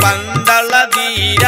pandala dira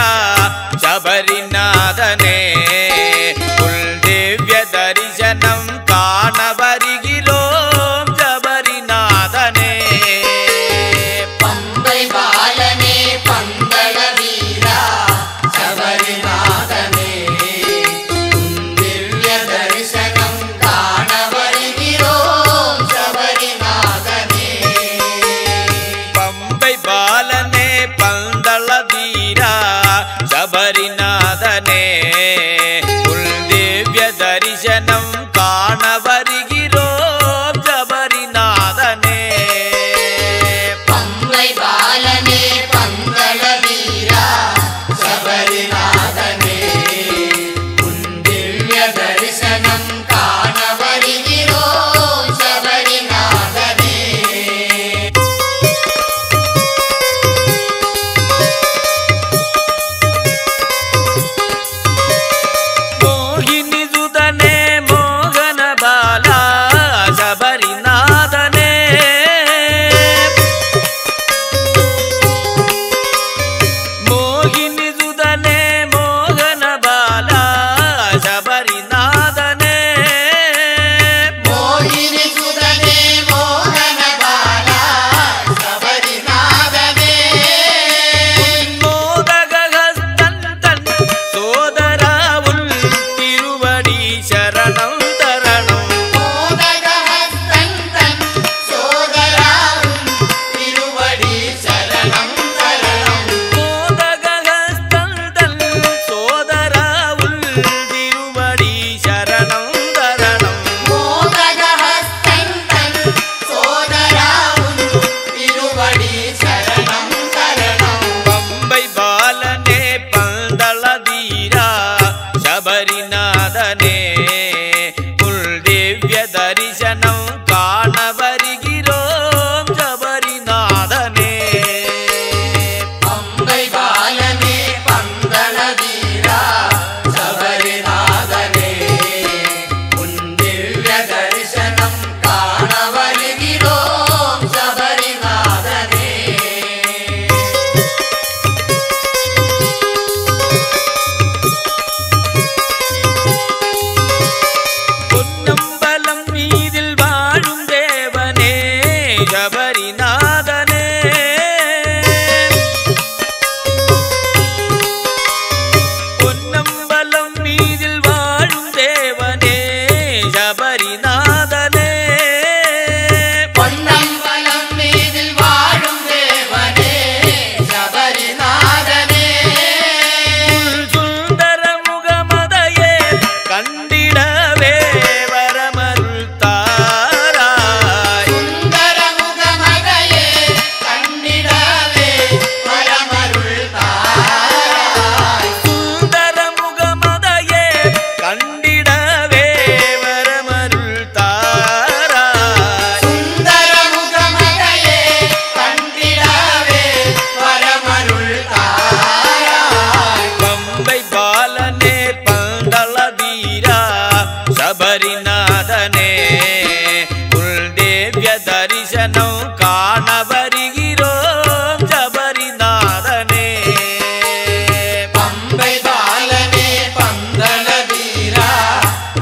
ಶಬರಿನಾಥನೇ ಕುಲ್ ದಿವ್ಯ ದರ್ಶನ லிங்க தரிசனம் காண வருகிறோம் சபரிநாதனே பம்பை பாலனே பந்தன வீரா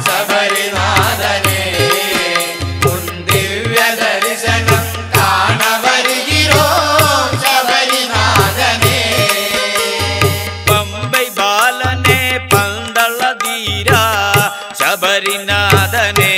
சபரிநாதனே உன் திவ்ய தரிசனம் காண வருகிறோம் சபரிநாதனே பம்பை பாலனே பந்தள வீரா சபரிநாதனே